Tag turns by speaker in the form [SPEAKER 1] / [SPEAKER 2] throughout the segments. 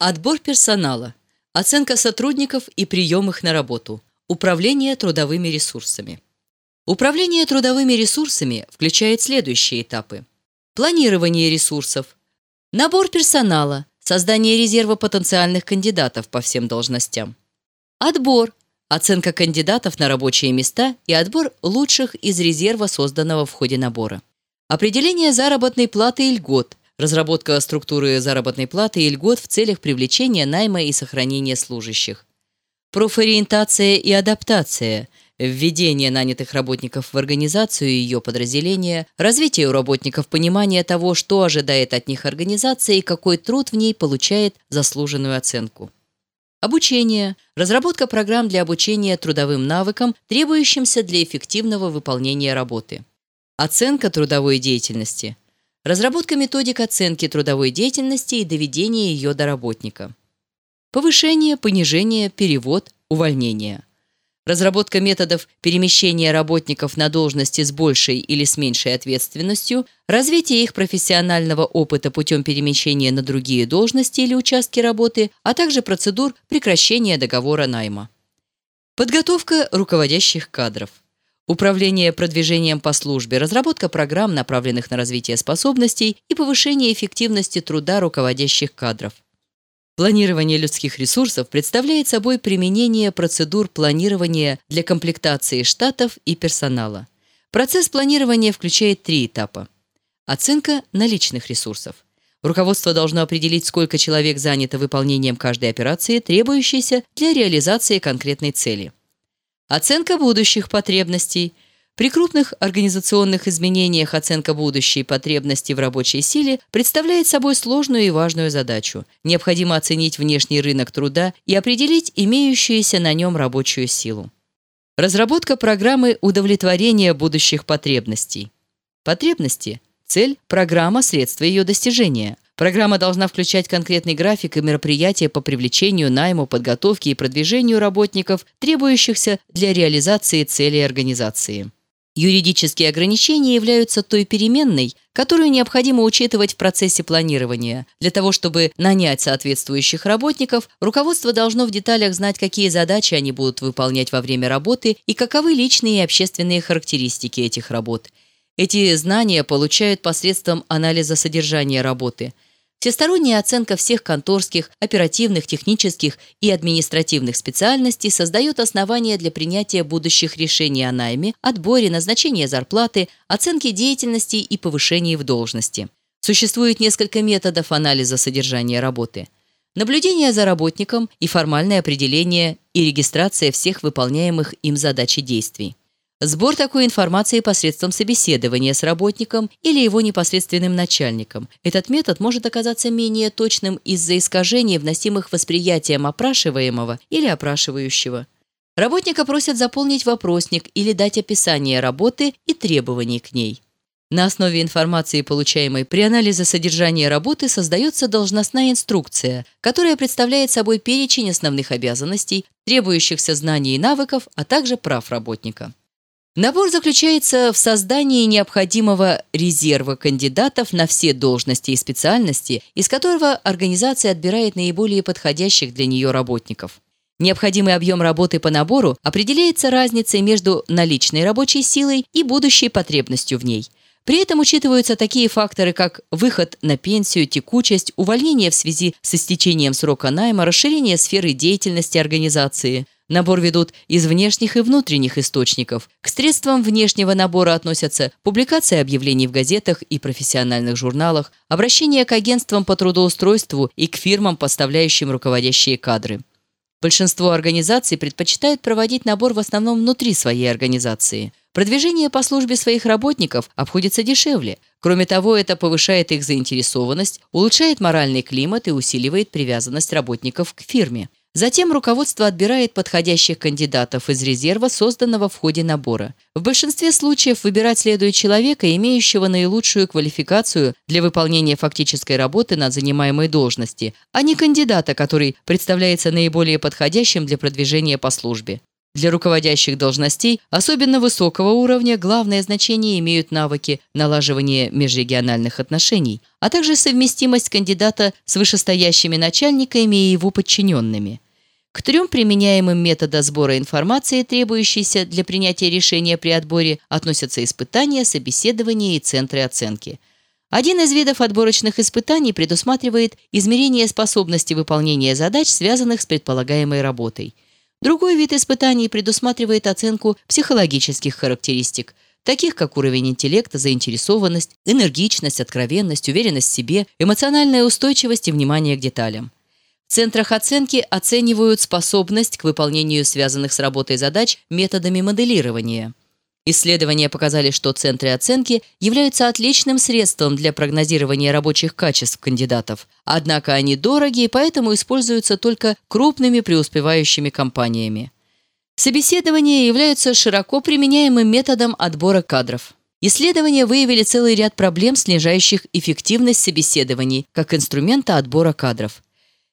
[SPEAKER 1] Отбор персонала. Оценка сотрудников и прием их на работу. Управление трудовыми ресурсами. Управление трудовыми ресурсами включает следующие этапы. Планирование ресурсов. Набор персонала. Создание резерва потенциальных кандидатов по всем должностям. Отбор. Оценка кандидатов на рабочие места и отбор лучших из резерва, созданного в ходе набора. Определение заработной платы и льгот – разработка структуры заработной платы и льгот в целях привлечения найма и сохранения служащих, профориентация и адаптация, введение нанятых работников в организацию и ее подразделения, развитие у работников понимания того, что ожидает от них организация и какой труд в ней получает заслуженную оценку. Обучение. Разработка программ для обучения трудовым навыкам, требующимся для эффективного выполнения работы. Оценка трудовой деятельности – разработка методик оценки трудовой деятельности и доведения ее до работника, повышение, понижение, перевод, увольнение, разработка методов перемещения работников на должности с большей или с меньшей ответственностью, развитие их профессионального опыта путем перемещения на другие должности или участки работы, а также процедур прекращения договора найма. Подготовка руководящих кадров. Управление продвижением по службе, разработка программ, направленных на развитие способностей и повышение эффективности труда руководящих кадров. Планирование людских ресурсов представляет собой применение процедур планирования для комплектации штатов и персонала. Процесс планирования включает три этапа. Оценка наличных ресурсов. Руководство должно определить, сколько человек занято выполнением каждой операции, требующейся для реализации конкретной цели. Оценка будущих потребностей. При крупных организационных изменениях оценка будущей потребности в рабочей силе представляет собой сложную и важную задачу. Необходимо оценить внешний рынок труда и определить имеющуюся на нем рабочую силу. Разработка программы удовлетворения будущих потребностей. Потребности – цель, программа, средства ее достижения – Программа должна включать конкретный график и мероприятия по привлечению, найму, подготовке и продвижению работников, требующихся для реализации целей организации. Юридические ограничения являются той переменной, которую необходимо учитывать в процессе планирования. Для того, чтобы нанять соответствующих работников, руководство должно в деталях знать, какие задачи они будут выполнять во время работы и каковы личные и общественные характеристики этих работ. Эти знания получают посредством анализа содержания работы – Всесторонняя оценка всех конторских, оперативных, технических и административных специальностей создает основания для принятия будущих решений о найме, отборе, назначении зарплаты, оценке деятельности и повышении в должности. Существует несколько методов анализа содержания работы. Наблюдение за работником и формальное определение и регистрация всех выполняемых им задач и действий. Сбор такой информации посредством собеседования с работником или его непосредственным начальником. Этот метод может оказаться менее точным из-за искажений, вносимых восприятием опрашиваемого или опрашивающего. Работника просят заполнить вопросник или дать описание работы и требований к ней. На основе информации, получаемой при анализе содержания работы, создается должностная инструкция, которая представляет собой перечень основных обязанностей, требующихся знаний и навыков, а также прав работника. Набор заключается в создании необходимого резерва кандидатов на все должности и специальности, из которого организация отбирает наиболее подходящих для нее работников. Необходимый объем работы по набору определяется разницей между наличной рабочей силой и будущей потребностью в ней. При этом учитываются такие факторы, как выход на пенсию, текучесть, увольнение в связи с истечением срока найма, расширение сферы деятельности организации – Набор ведут из внешних и внутренних источников. К средствам внешнего набора относятся публикация объявлений в газетах и профессиональных журналах, обращение к агентствам по трудоустройству и к фирмам, поставляющим руководящие кадры. Большинство организаций предпочитают проводить набор в основном внутри своей организации. Продвижение по службе своих работников обходится дешевле. Кроме того, это повышает их заинтересованность, улучшает моральный климат и усиливает привязанность работников к фирме. Затем руководство отбирает подходящих кандидатов из резерва, созданного в ходе набора. В большинстве случаев выбирать следует человека, имеющего наилучшую квалификацию для выполнения фактической работы на занимаемой должности, а не кандидата, который представляется наиболее подходящим для продвижения по службе. Для руководящих должностей, особенно высокого уровня, главное значение имеют навыки налаживания межрегиональных отношений, а также совместимость кандидата с вышестоящими начальниками и его подчиненными. К трем применяемым методам сбора информации, требующейся для принятия решения при отборе, относятся испытания, собеседования и центры оценки. Один из видов отборочных испытаний предусматривает измерение способности выполнения задач, связанных с предполагаемой работой – Другой вид испытаний предусматривает оценку психологических характеристик, таких как уровень интеллекта, заинтересованность, энергичность, откровенность, уверенность в себе, эмоциональная устойчивость и внимание к деталям. В центрах оценки оценивают способность к выполнению связанных с работой задач методами моделирования – Исследования показали, что центры оценки являются отличным средством для прогнозирования рабочих качеств кандидатов. Однако они дороги и поэтому используются только крупными преуспевающими компаниями. Собеседования являются широко применяемым методом отбора кадров. Исследования выявили целый ряд проблем, снижающих эффективность собеседований как инструмента отбора кадров.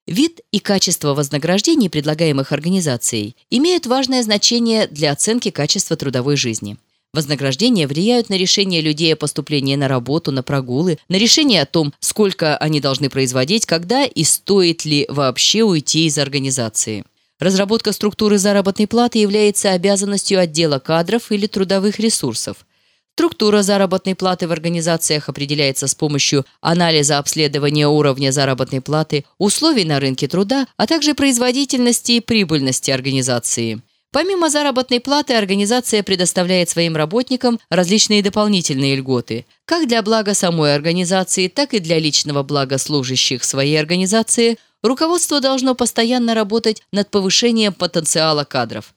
[SPEAKER 1] Вид и качество вознаграждений, предлагаемых организацией, имеют важное значение для оценки качества трудовой жизни. Вознаграждения влияют на решение людей о поступлении на работу, на прогулы, на решение о том, сколько они должны производить, когда и стоит ли вообще уйти из организации. Разработка структуры заработной платы является обязанностью отдела кадров или трудовых ресурсов – Структура заработной платы в организациях определяется с помощью анализа обследования уровня заработной платы, условий на рынке труда, а также производительности и прибыльности организации. Помимо заработной платы, организация предоставляет своим работникам различные дополнительные льготы, как для блага самой организации, так и для личного блага служащих своей организации. Руководство должно постоянно работать над повышением потенциала кадров.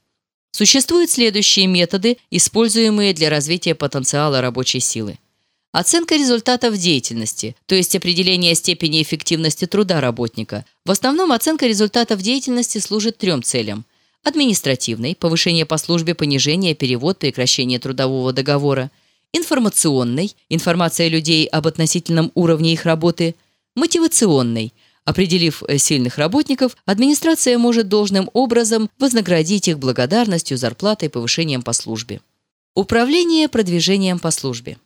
[SPEAKER 1] Существуют следующие методы, используемые для развития потенциала рабочей силы. Оценка результатов деятельности, то есть определение степени эффективности труда работника. В основном оценка результатов деятельности служит трем целям. Административной – повышение по службе, понижение, перевод, прекращение трудового договора. Информационной – информация людей об относительном уровне их работы. Мотивационной – Определив э, сильных работников, администрация может должным образом вознаградить их благодарностью, зарплатой, повышением по службе. Управление продвижением по службе.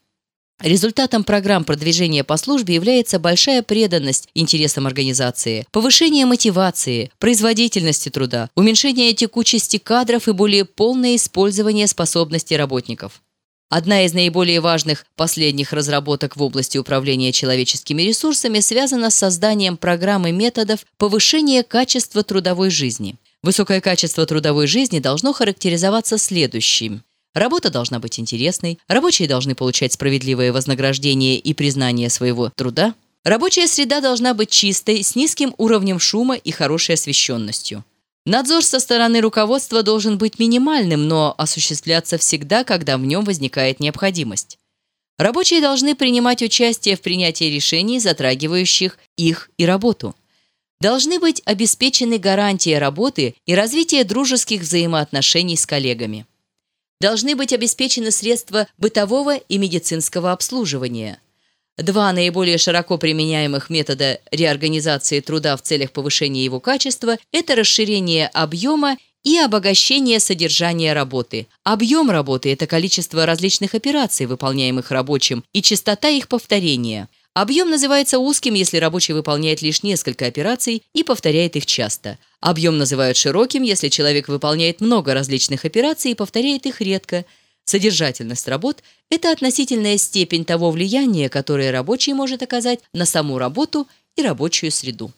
[SPEAKER 1] Результатом программ продвижения по службе является большая преданность интересам организации, повышение мотивации, производительности труда, уменьшение текучести кадров и более полное использование способностей работников. Одна из наиболее важных последних разработок в области управления человеческими ресурсами связана с созданием программы методов повышения качества трудовой жизни. Высокое качество трудовой жизни должно характеризоваться следующим. Работа должна быть интересной, рабочие должны получать справедливое вознаграждение и признание своего труда, рабочая среда должна быть чистой, с низким уровнем шума и хорошей освещенностью. Надзор со стороны руководства должен быть минимальным, но осуществляться всегда, когда в нем возникает необходимость. Рабочие должны принимать участие в принятии решений, затрагивающих их и работу. Должны быть обеспечены гарантии работы и развитие дружеских взаимоотношений с коллегами. Должны быть обеспечены средства бытового и медицинского обслуживания – Два наиболее широко применяемых метода реорганизации труда в целях повышения его качества – это расширение объема и обогащение содержания работы. Объем работы – это количество различных операций, выполняемых рабочим, и частота их повторения. Объем называется узким, если рабочий выполняет лишь несколько операций и повторяет их часто. Объем называют широким, если человек выполняет много различных операций и повторяет их редко – Содержательность работ – это относительная степень того влияния, которое рабочий может оказать на саму работу и рабочую среду.